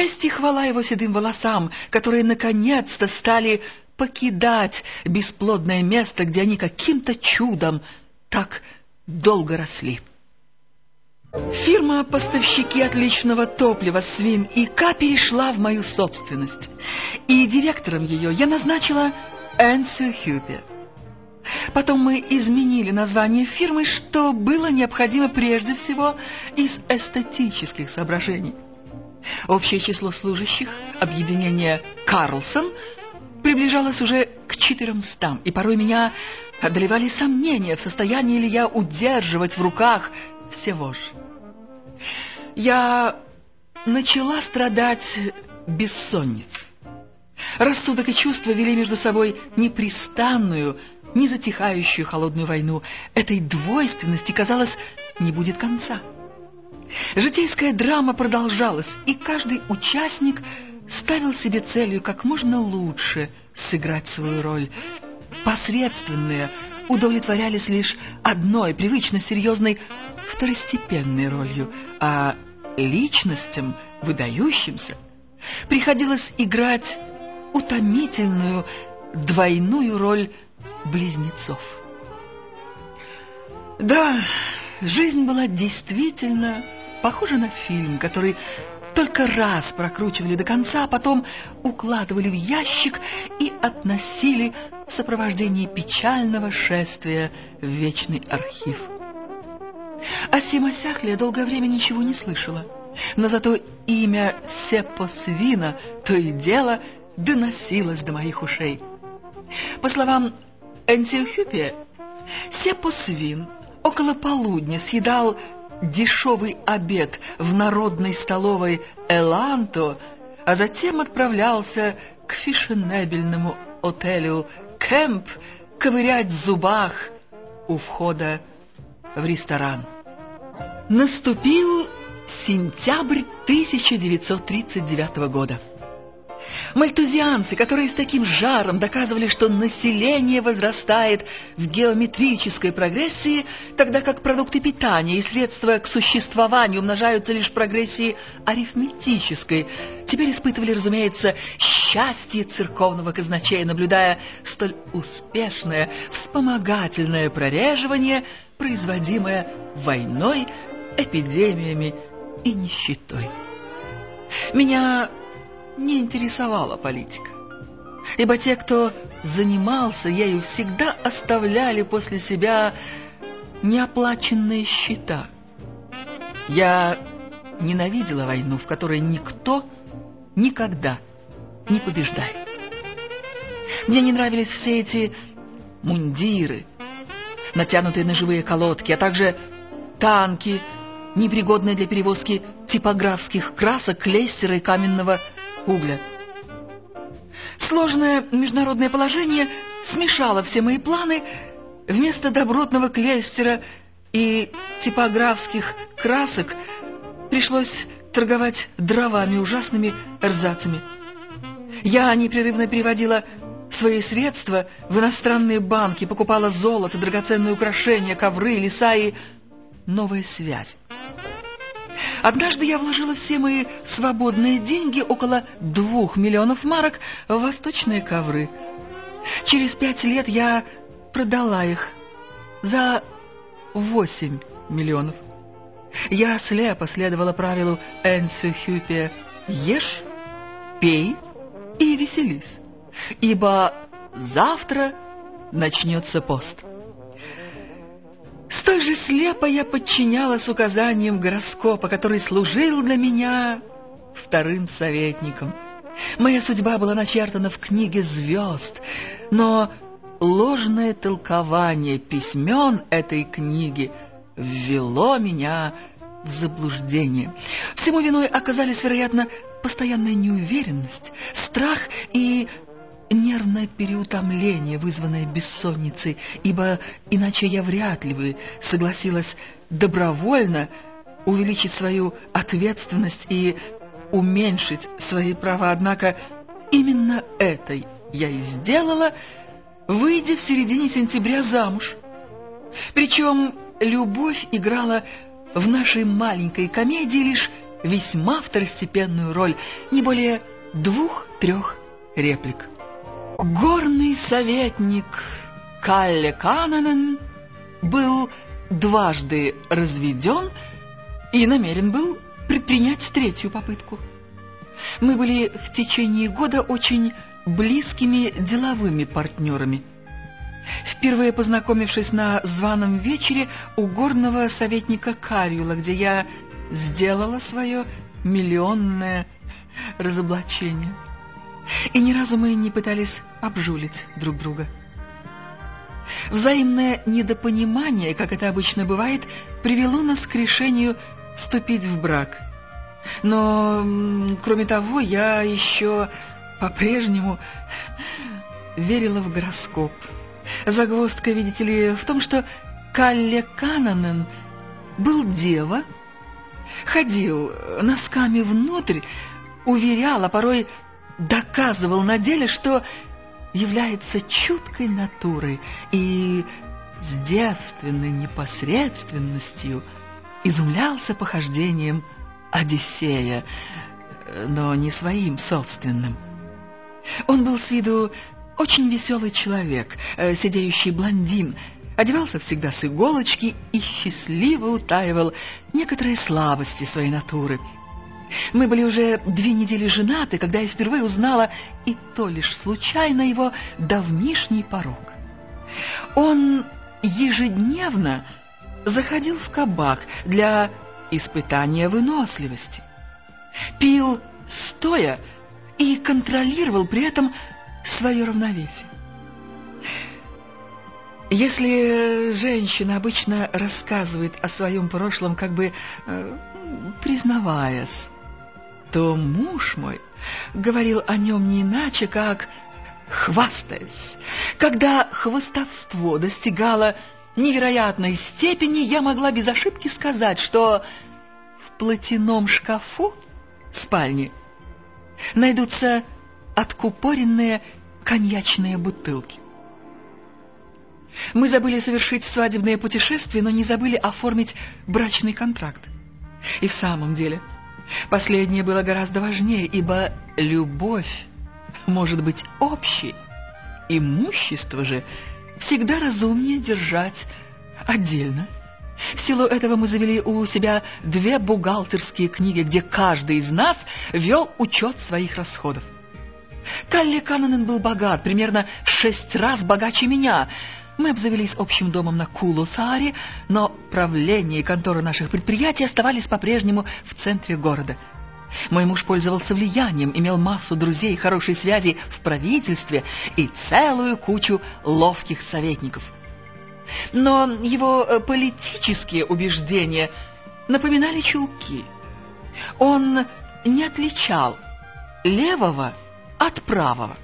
Честь и хвала его седым волосам, которые наконец-то стали покидать бесплодное место, где они каким-то чудом так долго росли. Фирма-поставщики отличного топлива «Свин и К» перешла в мою собственность, и директором ее я назначила Энсию Хюпе. Потом мы изменили название фирмы, что было необходимо прежде всего из эстетических соображений. Общее число служащих объединения «Карлсон» приближалось уже к четыремстам, и порой меня одолевали сомнения, в состоянии ли я удерживать в руках всего же. Я начала страдать бессонницей. Рассудок и чувства вели между собой непрестанную, не затихающую холодную войну. Этой двойственности, казалось, не будет конца. Житейская драма продолжалась, и каждый участник ставил себе целью как можно лучше сыграть свою роль. Посредственные удовлетворялись лишь одной, привычно серьезной, второстепенной ролью, а личностям, выдающимся, приходилось играть утомительную двойную роль близнецов. Да, жизнь была действительно похожа на фильм, который только раз прокручивали до конца, а потом укладывали в ящик и относили в сопровождении печального шествия в вечный архив. О Симосяхле я долгое время ничего не слышала, но зато имя Сеппо Свина то и дело доносилось до моих ушей. По словам Антиохюпия, Сеппо Свин около полудня съедал дешевый обед в народной столовой Эланто, а затем отправлялся к фешенебельному отелю Кэмп ковырять в зубах у входа в ресторан. Наступил сентябрь 1939 года. Мальтузианцы, которые с таким жаром доказывали, что население возрастает в геометрической прогрессии, тогда как продукты питания и средства к существованию умножаются лишь в прогрессии арифметической, теперь испытывали, разумеется, счастье церковного казначея, наблюдая столь успешное вспомогательное прореживание, производимое войной, эпидемиями и нищетой. Меня не интересовала политика. Ибо те, кто занимался ею, всегда оставляли после себя неоплаченные счета. Я ненавидела войну, в которой никто никогда не побеждает. Мне не нравились все эти мундиры, натянутые на живые колодки, а также танки, непригодные для перевозки типографских красок, клейстера и каменного угля. Сложное международное положение смешало все мои планы. Вместо добротного клейстера и типографских красок пришлось торговать дровами, ужасными эрзацами. Я непрерывно переводила свои средства в иностранные банки, покупала золото, драгоценные украшения, ковры, леса и новая связь. Однажды я вложила все мои свободные деньги, около двух миллионов марок, в восточные ковры. Через пять лет я продала их за восемь миллионов. Я слепо следовала правилу Энсю Хюпе «Ешь, пей и веселись, ибо завтра начнется пост». Столь же слепо я подчинялась указаниям гороскопа, который служил для меня вторым советником. Моя судьба была начертана в книге звезд, но ложное толкование письмен этой книги ввело меня в заблуждение. Всему виной оказались, вероятно, постоянная неуверенность, страх и нервное переутомление, вызванное бессонницей, ибо иначе я вряд ли бы согласилась добровольно увеличить свою ответственность и уменьшить свои права. Однако именно это я и сделала, выйдя в середине сентября замуж. Причем любовь играла в нашей маленькой комедии лишь весьма второстепенную роль, не более двух-трех реплик. Горный советник Калле Кананен был дважды разведен и намерен был предпринять третью попытку. Мы были в течение года очень близкими деловыми партнерами. Впервые познакомившись на званом вечере у горного советника Кариула, где я сделала свое миллионное разоблачение. И ни разу мы не пытались обжулить друг друга. Взаимное недопонимание, как это обычно бывает, привело нас к решению вступить в брак. Но, кроме того, я еще по-прежнему верила в гороскоп. Загвоздка, видите ли, в том, что Калле Кананен был дева, ходил носками внутрь, уверял, а порой доказывал на деле, что является чуткой натурой и с девственной непосредственностью изумлялся похождением Одиссея, но не своим собственным. Он был с виду очень веселый человек, э, сидеющий блондин, одевался всегда с иголочки и счастливо утаивал некоторые слабости своей натуры — мы были уже две недели женаты, когда я впервые узнала, и то лишь случайно, его давнишний порог. Он ежедневно заходил в кабак для испытания выносливости. Пил стоя и контролировал при этом свое равновесие. Если женщина обычно рассказывает о своем прошлом, как бы э, признаваясь, то муж мой говорил о нем не иначе, как хвастаясь. Когда хвостовство достигало невероятной степени, я могла без ошибки сказать, что в платяном шкафу спальни найдутся откупоренные коньячные бутылки. Мы забыли совершить свадебное путешествие, но не забыли оформить брачный контракт. И в самом деле... Последнее было гораздо важнее, ибо любовь может быть общей. Имущество же всегда разумнее держать отдельно. В силу этого мы завели у себя две бухгалтерские книги, где каждый из нас вел учет своих расходов. Калли Каннонен был богат, примерно в шесть раз богаче меня — мы обзавелись общим домом на Кулу-Сааре, но правление и конторы наших предприятий оставались по-прежнему в центре города. Мой муж пользовался влиянием, имел массу друзей, хорошей связи в правительстве и целую кучу ловких советников. Но его э, политические убеждения напоминали чулки. Он не отличал левого от правого.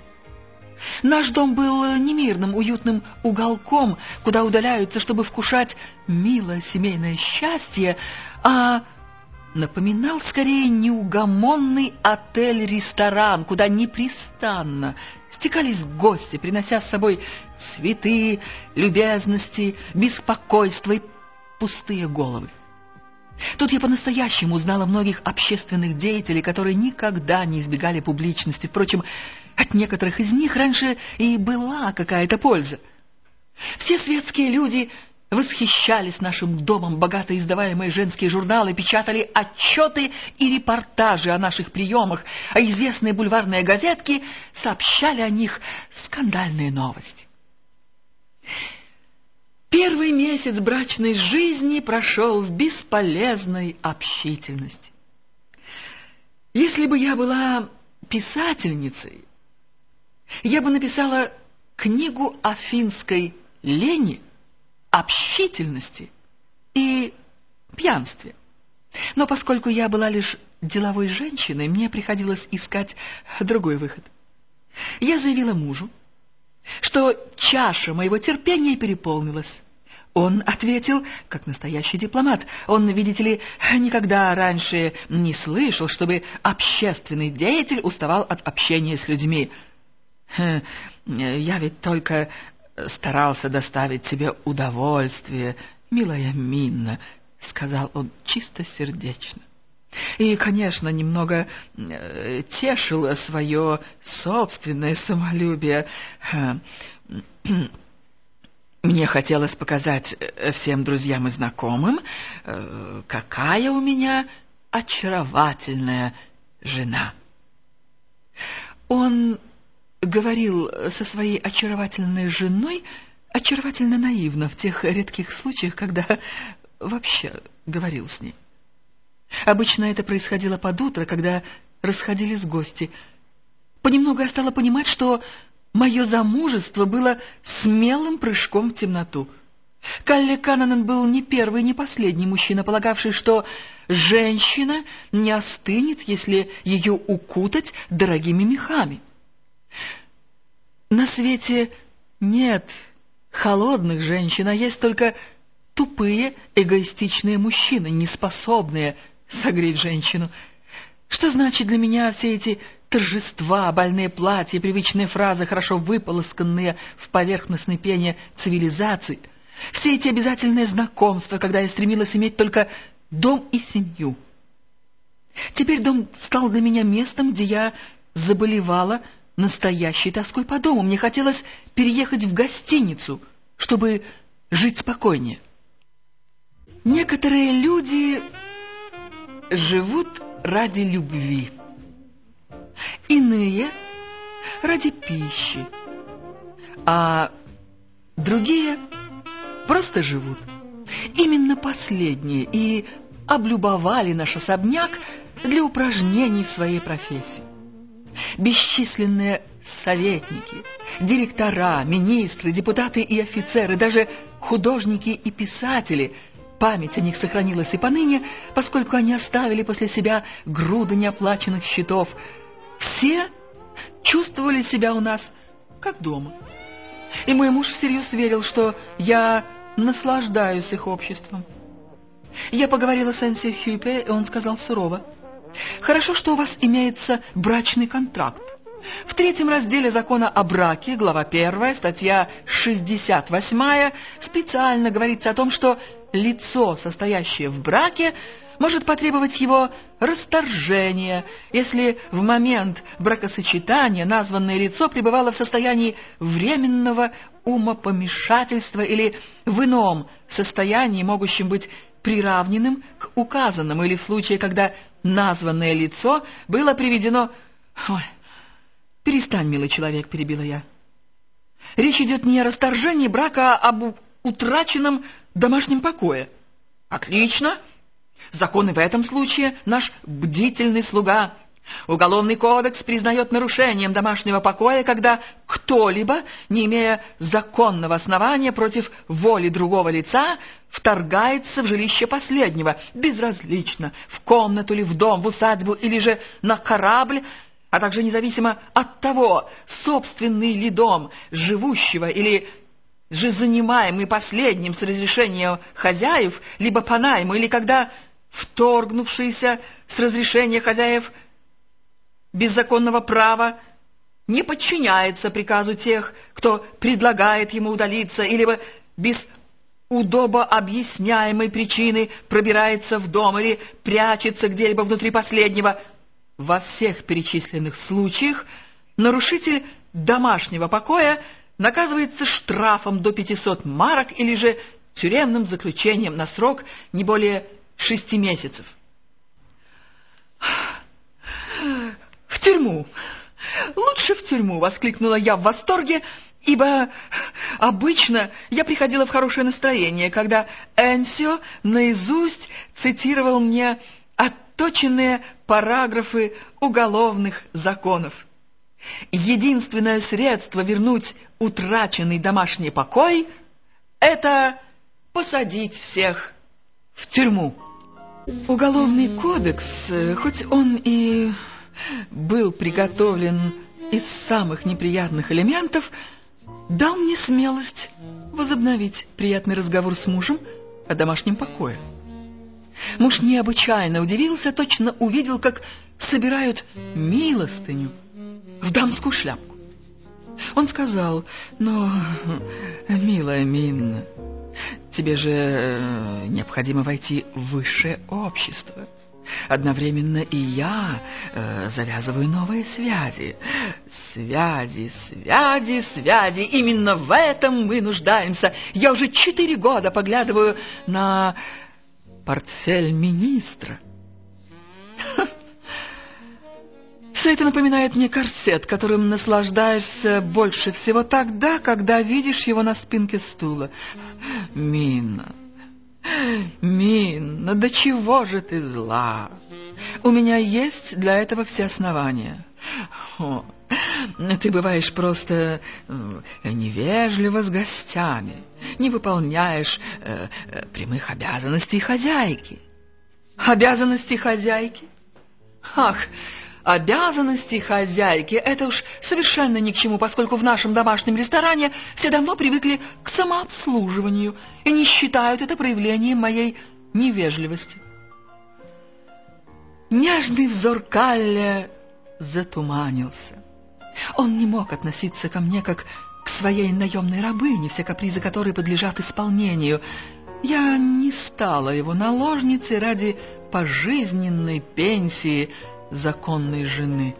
Наш дом был немирным, уютным уголком, куда удаляются, чтобы вкушать милое семейное счастье, а напоминал скорее неугомонный отель-ресторан, куда непрестанно стекались гости, принося с собой цветы, любезности, беспокойство и пустые головы. Тут я по-настоящему узнала многих общественных деятелей, которые никогда не избегали публичности. Впрочем, от некоторых из них раньше и была какая-то польза. Все светские люди восхищались нашим домом, богато издаваемые женские журналы печатали отчеты и репортажи о наших приемах, а известные бульварные газетки сообщали о них скандальные новости. Первый месяц брачной жизни прошел в бесполезной общительности. Если бы я была писательницей, я бы написала книгу о финской лени, общительности и пьянстве. Но поскольку я была лишь деловой женщиной, мне приходилось искать другой выход. Я заявила мужу, что чаша моего терпения переполнилась. Он ответил, как настоящий дипломат. Он, видите ли, никогда раньше не слышал, чтобы общественный деятель уставал от общения с людьми. «Я ведь только старался доставить тебе удовольствие, милая Минна», — сказал он чисто сердечно. И, конечно, немного э, тешило свое собственное самолюбие. Мне хотелось показать э, всем друзьям и знакомым, э, какая у меня очаровательная жена. Он говорил со своей очаровательной женой очаровательно наивно в тех редких случаях, когда вообще говорил с ней. Обычно это происходило под утро, когда расходились гости. Понемногу я стала понимать, что мое замужество было смелым прыжком в темноту. Калли Каннонен был не первый, не последний мужчина, полагавший, что женщина не остынет, если ее укутать дорогими мехами. На свете нет холодных женщин, а есть только тупые, эгоистичные мужчины, не способные согреть женщину. Что значит для меня все эти торжества, больные платья, привычные фразы, хорошо выполосканные в поверхностной пене цивилизации, все эти обязательные знакомства, когда я стремилась иметь только дом и семью. Теперь дом стал для меня местом, где я заболевала настоящей тоской по дому. Мне хотелось переехать в гостиницу, чтобы жить спокойнее. Некоторые люди живут ради любви, иные ради пищи, а другие просто живут. Именно последние и облюбовали наш особняк для упражнений в своей профессии. Бесчисленные советники, директора, министры, депутаты и офицеры, даже художники и писатели – Память о них сохранилась и поныне, поскольку они оставили после себя груды неоплаченных счетов. Все чувствовали себя у нас как дома. И мой муж всерьез верил, что я наслаждаюсь их обществом. Я поговорила с Энси Хюпе, и он сказал сурово. «Хорошо, что у вас имеется брачный контракт. В третьем разделе закона о браке, глава 1, статья 68, специально говорится о том, что лицо, состоящее в браке, может потребовать его расторжения, если в момент бракосочетания названное лицо пребывало в состоянии временного умопомешательства или в ином состоянии, могущем быть приравненным к указанному, или в случае, когда названное лицо было приведено... Ой, перестань, милый человек, перебила я. Речь идет не о расторжении брака, а об утраченном домашнем покое. Отлично. Закон в этом случае наш бдительный слуга. Уголовный кодекс признает нарушением домашнего покоя, когда кто-либо, не имея законного основания против воли другого лица, вторгается в жилище последнего, безразлично, в комнату ли, в дом, в усадьбу или же на корабль, а также независимо от того, собственный ли дом живущего или же занимаемый последним с разрешения хозяев, либо по найму, или когда вторгнувшийся с разрешения хозяев беззаконного права не подчиняется приказу тех, кто предлагает ему удалиться, или без удобо объясняемой причины пробирается в дом или прячется где-либо внутри последнего. Во всех перечисленных случаях нарушитель домашнего покоя наказывается штрафом до 500 марок или же тюремным заключением на срок не более шести месяцев. «В тюрьму! Лучше в тюрьму!» — воскликнула я в восторге, ибо обычно я приходила в хорошее настроение, когда Энсио наизусть цитировал мне отточенные параграфы уголовных законов. Единственное средство вернуть утраченный домашний покой – это посадить всех в тюрьму. Уголовный кодекс, хоть он и был приготовлен из самых неприятных элементов, дал мне смелость возобновить приятный разговор с мужем о домашнем покое. Муж необычайно удивился, точно увидел, как собирают милостыню – в дамскую шляпку. Он сказал, но, милая Минна, тебе же э, необходимо войти в высшее общество. одновременно и я э, завязываю новые связи. Связи, связи, связи. Именно в этом мы нуждаемся. Я уже четыре года поглядываю на портфель министра. Все это напоминает мне корсет, которым наслаждаешься больше всего тогда, когда видишь его на спинке стула. Мина, Мина, до чего же ты зла? У меня есть для этого все основания. О, ты бываешь просто э, невежливо с гостями, не выполняешь э, э, прямых обязанностей хозяйки. Обязанности хозяйки? Ах, Обязанности хозяйки – это уж совершенно ни к чему, поскольку в нашем домашнем ресторане все давно привыкли к самообслуживанию и не считают это проявлением моей невежливости. Нежный взор Калля затуманился. Он не мог относиться ко мне как к своей наемной рабыне, все капризы которой подлежат исполнению. Я не стала его наложницей ради пожизненной пенсии – законной жены.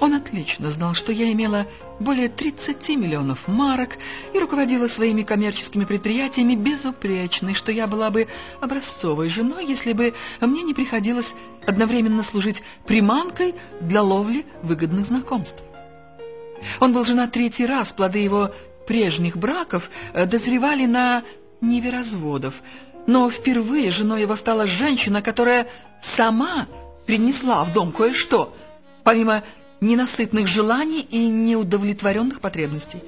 Он отлично знал, что я имела более 30 миллионов марок и руководила своими коммерческими предприятиями безупречно, и что я была бы образцовой женой, если бы мне не приходилось одновременно служить приманкой для ловли выгодных знакомств. Он был женат третий раз, плоды его прежних браков э, дозревали на ниве разводов, но впервые женой его стала женщина, которая сама принесла в дом кое-что, помимо ненасытных желаний и неудовлетворенных потребностей.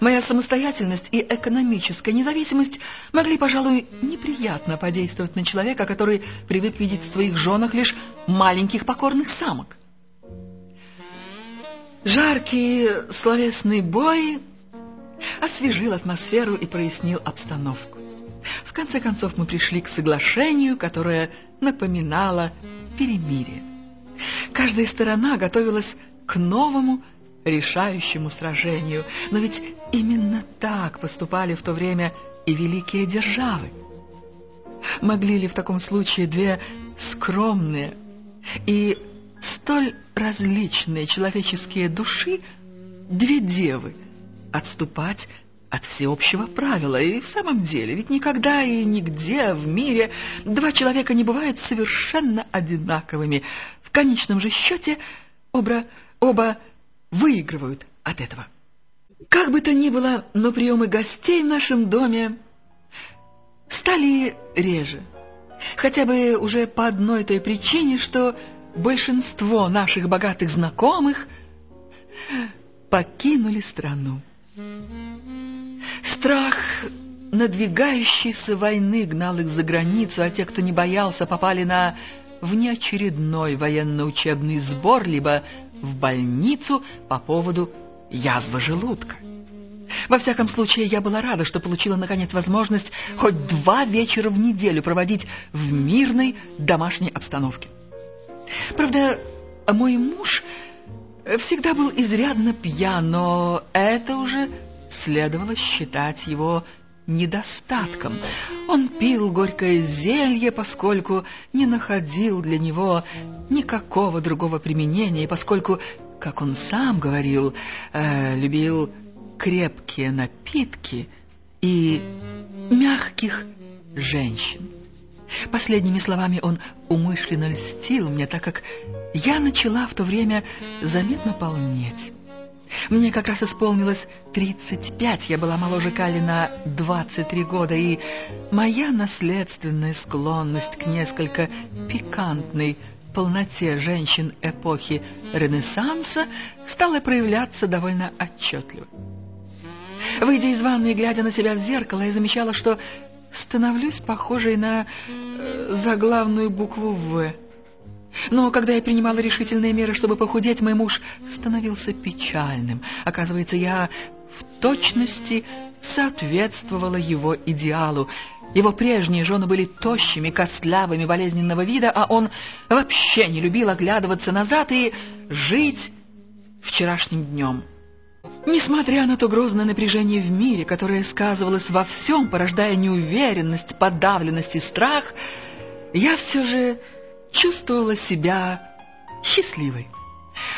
Моя самостоятельность и экономическая независимость могли, пожалуй, неприятно подействовать на человека, который привык видеть в своих женах лишь маленьких покорных самок. Жаркий словесный бой освежил атмосферу и прояснил обстановку. В конце концов мы пришли к соглашению, которое напоминало перемирие. Каждая сторона готовилась к новому решающему сражению, но ведь именно так поступали в то время и великие державы. Могли ли в таком случае две скромные и столь различные человеческие души, две девы, отступать от всеобщего правила. И в самом деле, ведь никогда и нигде в мире два человека не бывают совершенно одинаковыми. В конечном же счете оба, оба выигрывают от этого. Как бы то ни было, но приемы гостей в нашем доме стали реже. Хотя бы уже по одной той причине, что большинство наших богатых знакомых покинули страну. Страх надвигающейся войны гнал их за границу, а те, кто не боялся, попали на внеочередной военно-учебный сбор, либо в больницу по поводу язвы желудка. Во всяком случае, я была рада, что получила, наконец, возможность хоть два вечера в неделю проводить в мирной домашней обстановке. Правда, мой муж всегда был изрядно пьян, но это уже следовало считать его недостатком. Он пил горькое зелье, поскольку не находил для него никакого другого применения, и поскольку, как он сам говорил, э, любил крепкие напитки и мягких женщин. Последними словами он умышленно льстил мне, так как я начала в то время заметно полнеть. Мне как раз исполнилось 35, я была моложе Кали на 23 года, и моя наследственная склонность к несколько пикантной полноте женщин эпохи Ренессанса стала проявляться довольно отчетливо. Выйдя из ванной и глядя на себя в зеркало, я замечала, что становлюсь похожей на э, заглавную букву «В». Но когда я принимала решительные меры, чтобы похудеть, мой муж становился печальным. Оказывается, я в точности соответствовала его идеалу. Его прежние жены были тощими, костлявыми, болезненного вида, а он вообще не любил оглядываться назад и жить вчерашним днем. Несмотря на то грозное напряжение в мире, которое сказывалось во всем, порождая неуверенность, подавленность и страх, я все же чувствовала себя счастливой.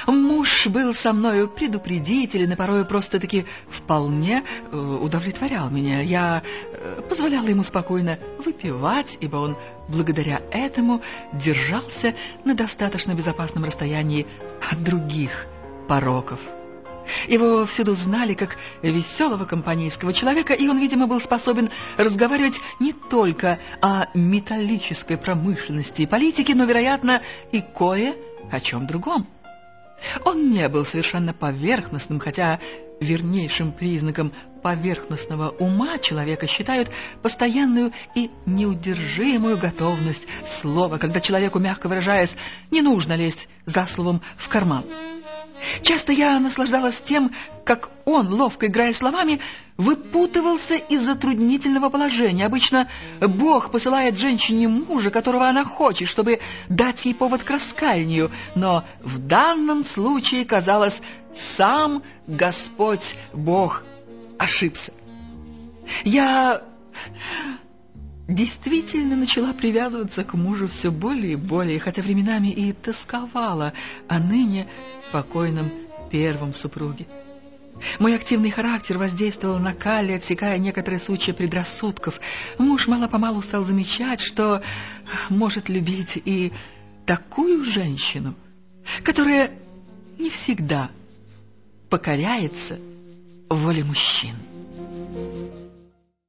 Муж был со мною предупредителен и порой просто-таки вполне э, удовлетворял меня. Я э, позволяла ему спокойно выпивать, ибо он благодаря этому держался на достаточно безопасном расстоянии от других пороков. Его всюду знали как веселого компанейского человека, и он, видимо, был способен разговаривать не только о металлической промышленности и политике, но, вероятно, и кое о чем другом. Он не был совершенно поверхностным, хотя вернейшим признаком поверхностного ума человека считают постоянную и неудержимую готовность слова, когда человеку, мягко выражаясь, не нужно лезть за словом в карман. Часто я наслаждалась тем, как он, ловко играя словами, выпутывался из затруднительного положения. Обычно Бог посылает женщине мужа, которого она хочет, чтобы дать ей повод к раскаянию. Но в данном случае, казалось, сам Господь Бог ошибся. Я действительно начала привязываться к мужу все более и более, хотя временами и тосковала о ныне покойном первом супруге. Мой активный характер воздействовал на Калли, отсекая некоторые случаи предрассудков. Муж мало-помалу стал замечать, что может любить и такую женщину, которая не всегда покоряется воле мужчин.